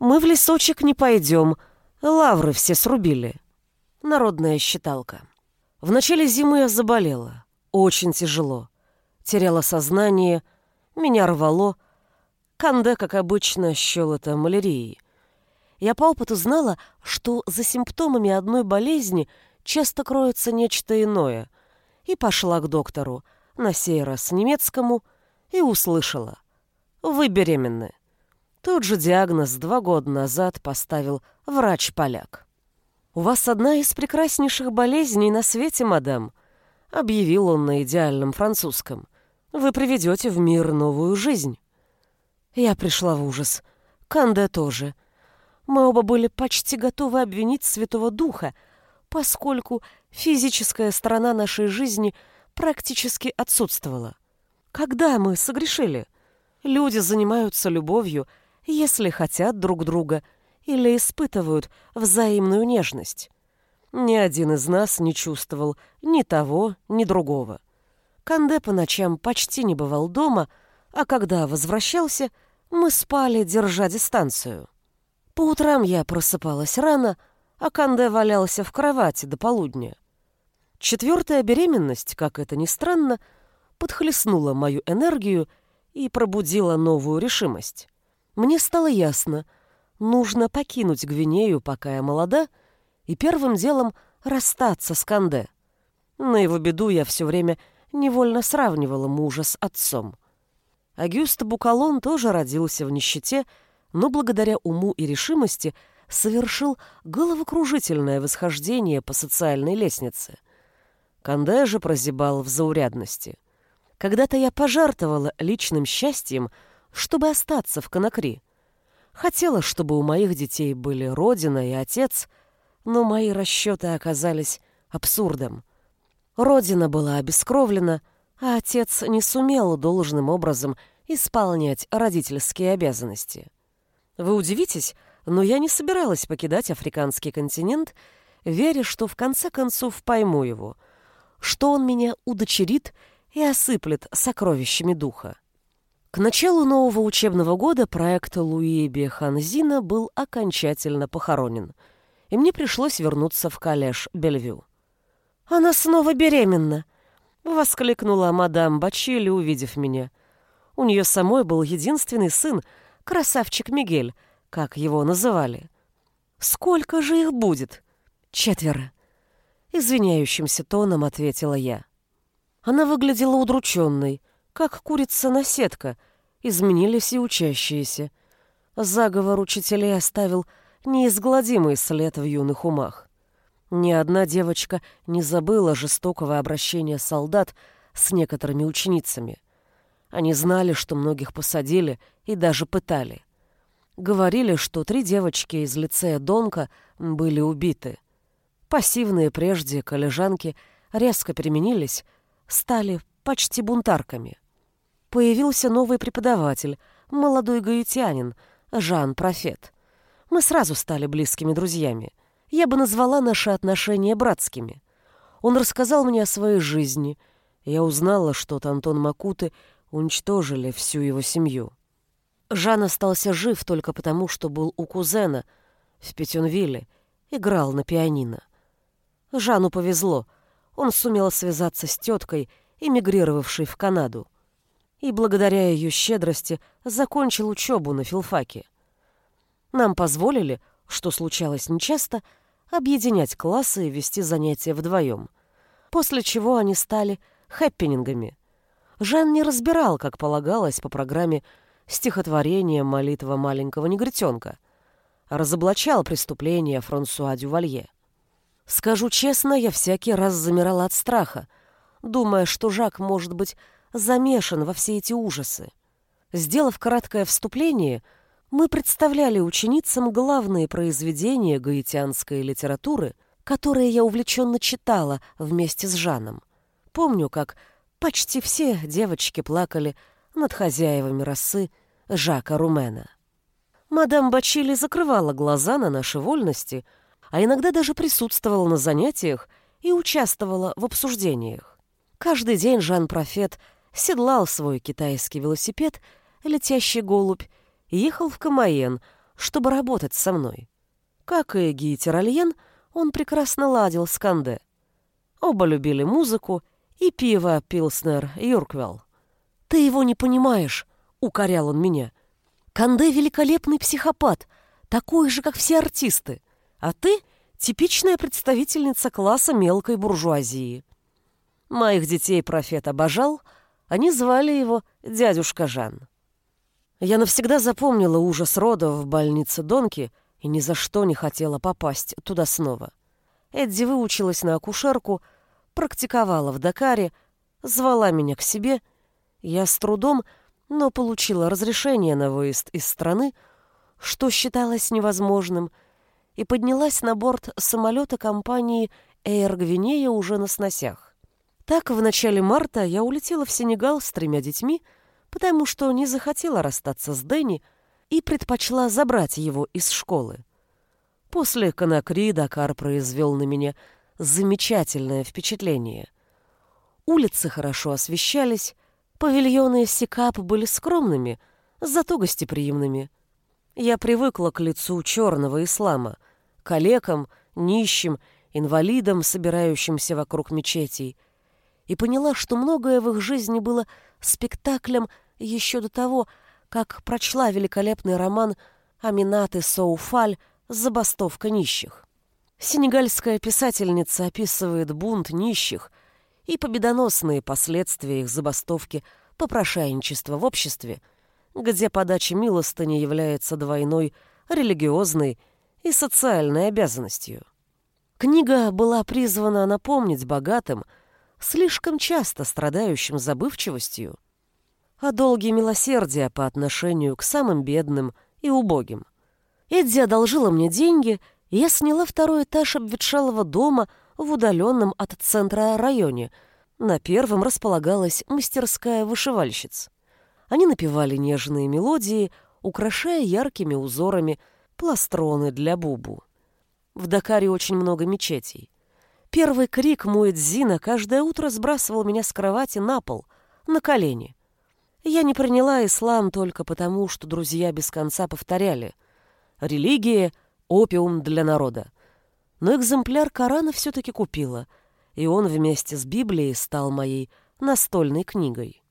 Мы в лесочек не пойдем, лавры все срубили. Народная считалка. В начале зимы я заболела. Очень тяжело. Теряла сознание, меня рвало. Канде, как обычно, счел это малярией. Я по опыту знала, что за симптомами одной болезни часто кроется нечто иное. И пошла к доктору, на сей раз немецкому, и услышала. «Вы беременны». Тот же диагноз два года назад поставил врач-поляк. «У вас одна из прекраснейших болезней на свете, мадам», — объявил он на идеальном французском. «Вы приведете в мир новую жизнь». Я пришла в ужас. Канде тоже. Мы оба были почти готовы обвинить Святого Духа, поскольку физическая сторона нашей жизни практически отсутствовала. Когда мы согрешили? Люди занимаются любовью — если хотят друг друга или испытывают взаимную нежность. Ни один из нас не чувствовал ни того, ни другого. Канде по ночам почти не бывал дома, а когда возвращался, мы спали, держа дистанцию. По утрам я просыпалась рано, а Канде валялся в кровати до полудня. Четвертая беременность, как это ни странно, подхлестнула мою энергию и пробудила новую решимость. Мне стало ясно, нужно покинуть Гвинею, пока я молода, и первым делом расстаться с Канде. На его беду я все время невольно сравнивала мужа с отцом. Агюст Букалон тоже родился в нищете, но благодаря уму и решимости совершил головокружительное восхождение по социальной лестнице. Канде же прозябал в заурядности. Когда-то я пожертвовала личным счастьем — чтобы остаться в Конакри. Хотела, чтобы у моих детей были родина и отец, но мои расчеты оказались абсурдом. Родина была обескровлена, а отец не сумел должным образом исполнять родительские обязанности. Вы удивитесь, но я не собиралась покидать африканский континент, веря, что в конце концов пойму его, что он меня удочерит и осыплет сокровищами духа. К началу нового учебного года проект Луи Беханзина был окончательно похоронен, и мне пришлось вернуться в коллеж Бельвю. «Она снова беременна!» — воскликнула мадам Бачили, увидев меня. У нее самой был единственный сын, красавчик Мигель, как его называли. «Сколько же их будет?» «Четверо», — извиняющимся тоном ответила я. Она выглядела удрученной, как курица-наседка, изменились и учащиеся. Заговор учителей оставил неизгладимый след в юных умах. Ни одна девочка не забыла жестокого обращения солдат с некоторыми ученицами. Они знали, что многих посадили и даже пытали. Говорили, что три девочки из лицея Донка были убиты. Пассивные прежде коллежанки резко переменились, стали почти бунтарками. Появился новый преподаватель, молодой гаитянин, Жан Профет. Мы сразу стали близкими друзьями. Я бы назвала наши отношения братскими. Он рассказал мне о своей жизни. Я узнала, что Антон Макуты уничтожили всю его семью. Жан остался жив только потому, что был у кузена в Петюнвилле, играл на пианино. Жану повезло. Он сумел связаться с теткой, эмигрировавшей в Канаду и благодаря ее щедрости закончил учебу на филфаке. Нам позволили, что случалось нечасто, объединять классы и вести занятия вдвоем, после чего они стали хэппинингами. Жан не разбирал, как полагалось по программе стихотворение «Молитва маленького негритенка», разоблачал преступления Франсуа Дювалье. Скажу честно, я всякий раз замирала от страха, думая, что Жак, может быть, замешан во все эти ужасы. Сделав краткое вступление, мы представляли ученицам главные произведения гаитянской литературы, которые я увлеченно читала вместе с Жаном. Помню, как почти все девочки плакали над хозяевами росы Жака Румена. Мадам Бачили закрывала глаза на наши вольности, а иногда даже присутствовала на занятиях и участвовала в обсуждениях. Каждый день Жан-Профет седлал свой китайский велосипед, летящий голубь, и ехал в Камаен, чтобы работать со мной. Как и Гиетер Альен, он прекрасно ладил с Канде. Оба любили музыку и пиво Пилснер Юрквелл. «Ты его не понимаешь», — укорял он меня. «Канде — великолепный психопат, такой же, как все артисты, а ты — типичная представительница класса мелкой буржуазии». Моих детей профет обожал, они звали его дядюшка Жан. Я навсегда запомнила ужас родов в больнице Донки и ни за что не хотела попасть туда снова. Эдди выучилась на акушерку, практиковала в Дакаре, звала меня к себе. Я с трудом, но получила разрешение на выезд из страны, что считалось невозможным, и поднялась на борт самолета компании «Эйр Гвинея» уже на сносях. Так, в начале марта я улетела в Сенегал с тремя детьми — потому что не захотела расстаться с Дэнни и предпочла забрать его из школы. После Конакри Дакар произвел на меня замечательное впечатление. Улицы хорошо освещались, павильоны Сикап были скромными, зато гостеприимными. Я привыкла к лицу черного ислама, калекам, нищим, инвалидам, собирающимся вокруг мечетей, и поняла, что многое в их жизни было спектаклем еще до того, как прочла великолепный роман Аминаты Соуфаль «Забастовка нищих». Сенегальская писательница описывает бунт нищих и победоносные последствия их забастовки попрошайничества в обществе, где подача милостыни является двойной религиозной и социальной обязанностью. Книга была призвана напомнить богатым – слишком часто страдающим забывчивостью, а долгие милосердия по отношению к самым бедным и убогим. Эдди одолжила мне деньги, и я сняла второй этаж обветшалого дома в удаленном от центра районе. На первом располагалась мастерская вышивальщиц. Они напевали нежные мелодии, украшая яркими узорами пластроны для бубу. В Дакаре очень много мечетей. Первый крик Муэдзина каждое утро сбрасывал меня с кровати на пол, на колени. Я не приняла ислам только потому, что друзья без конца повторяли «Религия — опиум для народа». Но экземпляр Корана все-таки купила, и он вместе с Библией стал моей настольной книгой.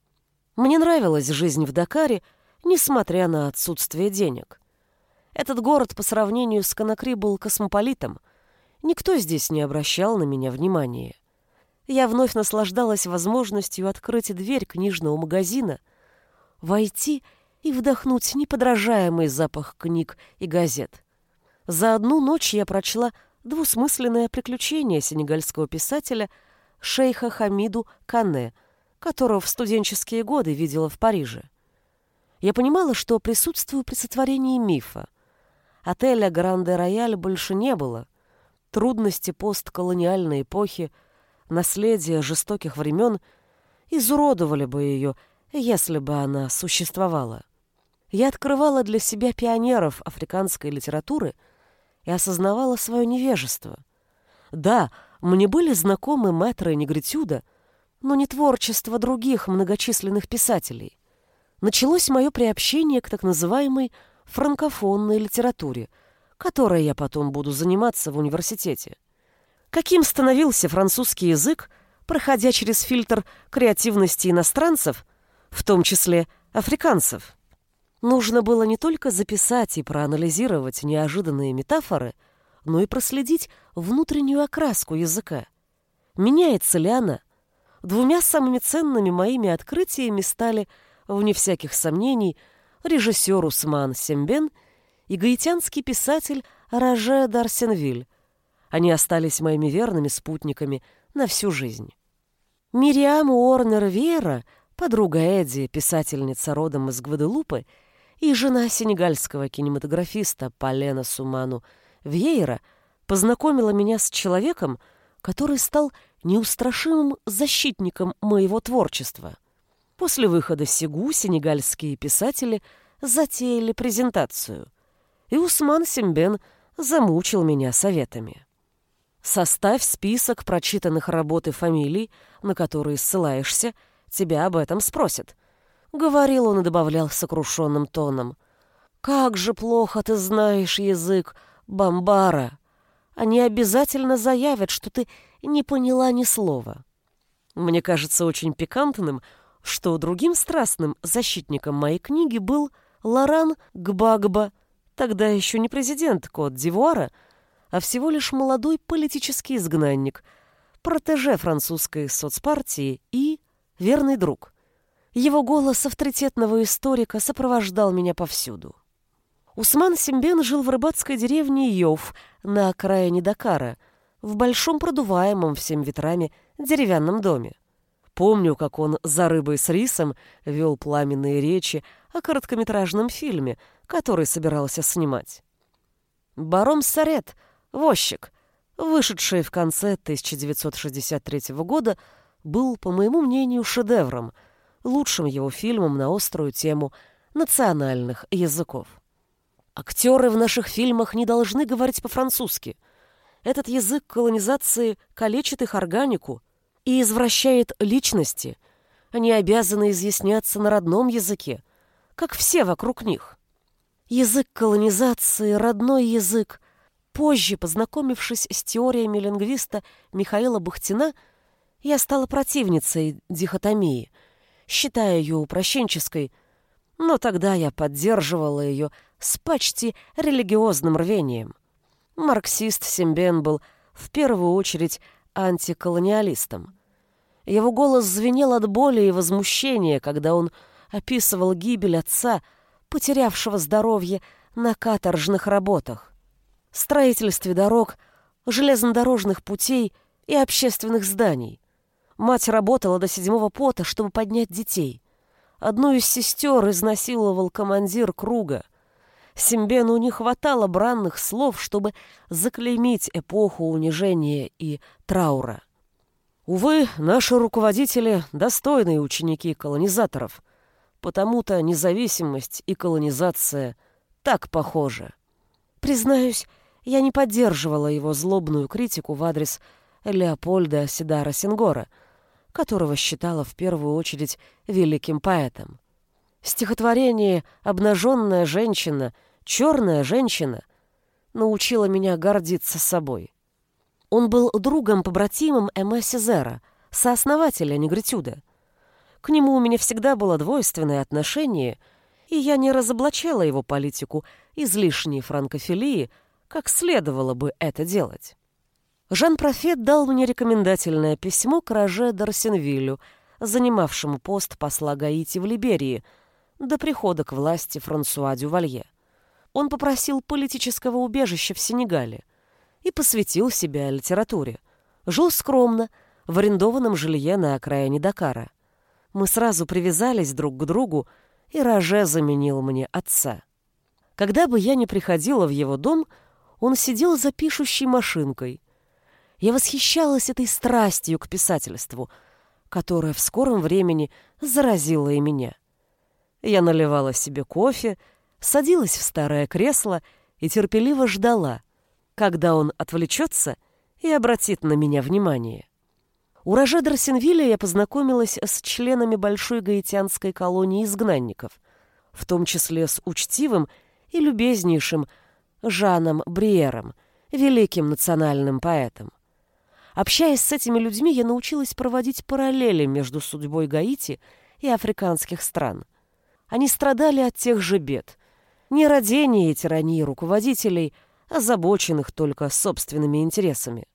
Мне нравилась жизнь в Дакаре, несмотря на отсутствие денег. Этот город по сравнению с Конакри был космополитом, Никто здесь не обращал на меня внимания. Я вновь наслаждалась возможностью открыть дверь книжного магазина, войти и вдохнуть неподражаемый запах книг и газет. За одну ночь я прочла двусмысленное приключение сенегальского писателя шейха Хамиду Кане, которого в студенческие годы видела в Париже. Я понимала, что присутствую при сотворении мифа. Отеля Гранде Рояль больше не было — трудности постколониальной эпохи, наследие жестоких времен изуродовали бы ее, если бы она существовала. Я открывала для себя пионеров африканской литературы и осознавала свое невежество. Да, мне были знакомы мэтры Негритюда, но не творчество других многочисленных писателей. Началось мое приобщение к так называемой франкофонной литературе – которой я потом буду заниматься в университете. Каким становился французский язык, проходя через фильтр креативности иностранцев, в том числе африканцев? Нужно было не только записать и проанализировать неожиданные метафоры, но и проследить внутреннюю окраску языка. Меняется ли она? Двумя самыми ценными моими открытиями стали, вне всяких сомнений, режиссер Усман Сембен – и гаитянский писатель Роже Дарсенвиль. Они остались моими верными спутниками на всю жизнь. Мириам Уорнер Вера, подруга Эдди, писательница родом из Гваделупы, и жена сенегальского кинематографиста Полена Суману Вьейра познакомила меня с человеком, который стал неустрашимым защитником моего творчества. После выхода Сигу сенегальские писатели затеяли презентацию — и Усман Симбен замучил меня советами. Составь список прочитанных работ и фамилий, на которые ссылаешься, тебя об этом спросят. Говорил он и добавлял сокрушенным тоном. Как же плохо ты знаешь язык бамбара. Они обязательно заявят, что ты не поняла ни слова. Мне кажется очень пикантным, что другим страстным защитником моей книги был Лоран Гбагба, тогда еще не президент Кот-Дивуара, а всего лишь молодой политический изгнанник, протеже французской соцпартии и верный друг. Его голос авторитетного историка сопровождал меня повсюду. Усман Симбен жил в рыбацкой деревне Йов на окраине Дакара, в большом продуваемом всем ветрами деревянном доме. Помню, как он за рыбой с рисом вел пламенные речи о короткометражном фильме, который собирался снимать. Баром Сарет, возчик, вышедший в конце 1963 года, был, по моему мнению, шедевром, лучшим его фильмом на острую тему национальных языков. Актеры в наших фильмах не должны говорить по-французски. Этот язык колонизации калечит их органику и извращает личности. Они обязаны изъясняться на родном языке, как все вокруг них. Язык колонизации — родной язык. Позже, познакомившись с теориями лингвиста Михаила Бухтина, я стала противницей дихотомии, считая ее упрощенческой, но тогда я поддерживала ее с почти религиозным рвением. Марксист Симбен был в первую очередь антиколониалистом. Его голос звенел от боли и возмущения, когда он описывал гибель отца, потерявшего здоровье на каторжных работах, строительстве дорог, железнодорожных путей и общественных зданий. Мать работала до седьмого пота, чтобы поднять детей. Одну из сестер изнасиловал командир круга. Симбену не хватало бранных слов, чтобы заклеймить эпоху унижения и траура. Увы, наши руководители — достойные ученики колонизаторов, потому-то независимость и колонизация так похожи. Признаюсь, я не поддерживала его злобную критику в адрес Леопольда Сидара Сингора, которого считала в первую очередь великим поэтом. Стихотворение «Обнаженная женщина», «Черная женщина» научило меня гордиться собой. Он был другом-побратимом Эме Сезера, сооснователя негритюда. К нему у меня всегда было двойственное отношение, и я не разоблачала его политику излишней франкофилии, как следовало бы это делать. Жан-Профет дал мне рекомендательное письмо к Роже Дарсенвилю, занимавшему пост посла Гаити в Либерии, до прихода к власти Франсуа Дювалье. Он попросил политического убежища в Сенегале и посвятил себя литературе. Жил скромно, в арендованном жилье на окраине Дакара. Мы сразу привязались друг к другу, и Роже заменил мне отца. Когда бы я ни приходила в его дом, он сидел за пишущей машинкой. Я восхищалась этой страстью к писательству, которая в скором времени заразила и меня. Я наливала себе кофе, садилась в старое кресло и терпеливо ждала, когда он отвлечется и обратит на меня внимание. У Роже Дросенвилля я познакомилась с членами большой гаитянской колонии изгнанников, в том числе с учтивым и любезнейшим Жаном Бриером, великим национальным поэтом. Общаясь с этими людьми, я научилась проводить параллели между судьбой Гаити и африканских стран. Они страдали от тех же бед. Нерадения и тирании руководителей – озабоченных только собственными интересами.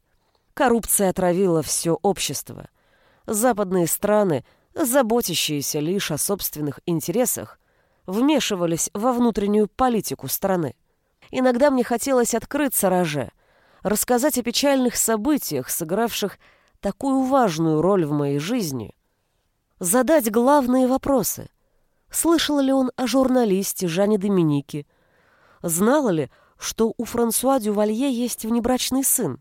Коррупция отравила все общество. Западные страны, заботящиеся лишь о собственных интересах, вмешивались во внутреннюю политику страны. Иногда мне хотелось открыться роже, рассказать о печальных событиях, сыгравших такую важную роль в моей жизни, задать главные вопросы. Слышал ли он о журналисте Жане Доминике? Знала ли, что у Франсуа Дювалье есть внебрачный сын.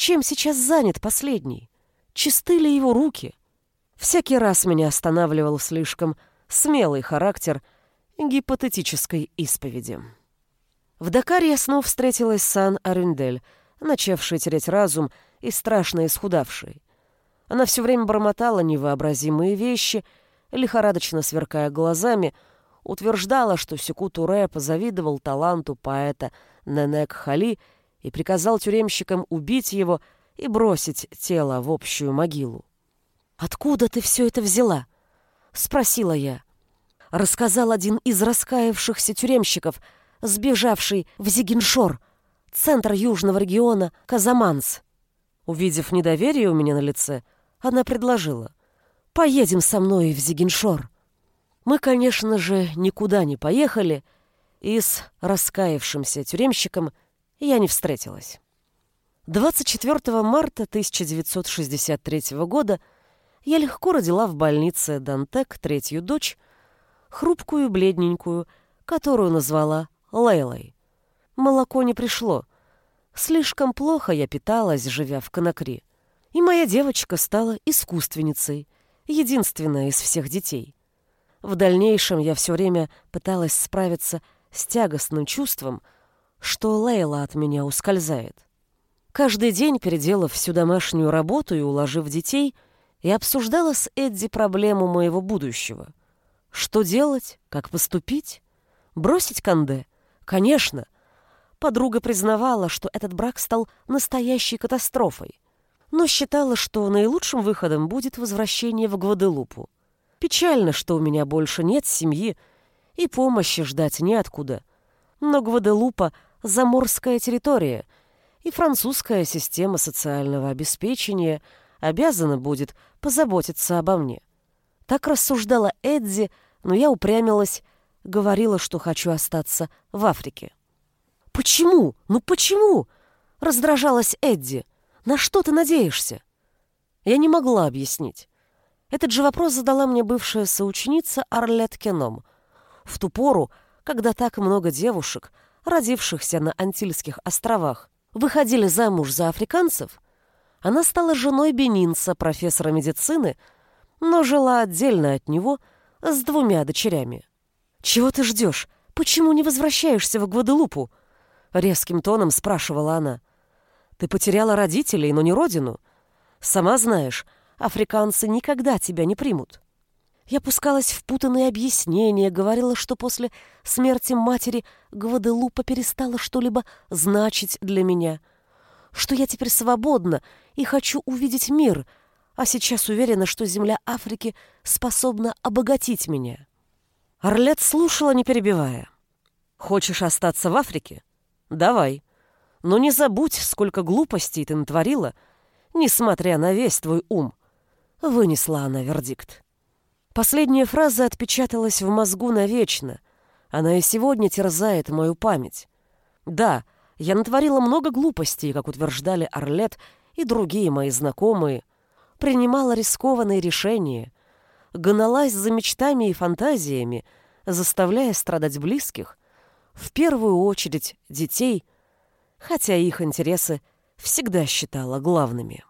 Чем сейчас занят последний? Чисты ли его руки? Всякий раз меня останавливал слишком смелый характер гипотетической исповеди. В Дакаре я снова встретилась с Сан Арюндель, начавшей терять разум и страшно исхудавшей. Она все время бормотала невообразимые вещи, лихорадочно сверкая глазами, утверждала, что Секу Туре позавидовал таланту поэта Ненек Хали и приказал тюремщикам убить его и бросить тело в общую могилу. «Откуда ты все это взяла?» — спросила я. Рассказал один из раскаявшихся тюремщиков, сбежавший в Зигеншор, центр южного региона Казаманс. Увидев недоверие у меня на лице, она предложила. «Поедем со мной в Зигеншор». Мы, конечно же, никуда не поехали, и с раскаявшимся тюремщиком я не встретилась. 24 марта 1963 года я легко родила в больнице Дантек третью дочь, хрупкую бледненькую, которую назвала Лейлой. Молоко не пришло. Слишком плохо я питалась, живя в Конакри. И моя девочка стала искусственницей, единственная из всех детей. В дальнейшем я все время пыталась справиться с тягостным чувством, что Лейла от меня ускользает. Каждый день, переделав всю домашнюю работу и уложив детей, я обсуждала с Эдди проблему моего будущего. Что делать? Как поступить? Бросить Канде? Конечно. Подруга признавала, что этот брак стал настоящей катастрофой, но считала, что наилучшим выходом будет возвращение в Гваделупу. Печально, что у меня больше нет семьи, и помощи ждать неоткуда. Но Гваделупа — заморская территория, и французская система социального обеспечения обязана будет позаботиться обо мне. Так рассуждала Эдди, но я упрямилась, говорила, что хочу остаться в Африке. «Почему? Ну почему?» — раздражалась Эдди. «На что ты надеешься?» Я не могла объяснить. Этот же вопрос задала мне бывшая соученица Арлет Кеном. В ту пору, когда так много девушек, родившихся на Антильских островах, выходили замуж за африканцев, она стала женой бенинца, профессора медицины, но жила отдельно от него с двумя дочерями. «Чего ты ждешь? Почему не возвращаешься в Гваделупу?» Резким тоном спрашивала она. «Ты потеряла родителей, но не родину. Сама знаешь, африканцы никогда тебя не примут. Я пускалась в путанные объяснения, говорила, что после смерти матери Гваделупа перестала что-либо значить для меня, что я теперь свободна и хочу увидеть мир, а сейчас уверена, что земля Африки способна обогатить меня. Орлет слушала, не перебивая. «Хочешь остаться в Африке? Давай. Но не забудь, сколько глупостей ты натворила, несмотря на весь твой ум. Вынесла она вердикт. Последняя фраза отпечаталась в мозгу навечно. Она и сегодня терзает мою память. Да, я натворила много глупостей, как утверждали Орлет и другие мои знакомые. Принимала рискованные решения. Гналась за мечтами и фантазиями, заставляя страдать близких, в первую очередь детей, хотя их интересы всегда считала главными.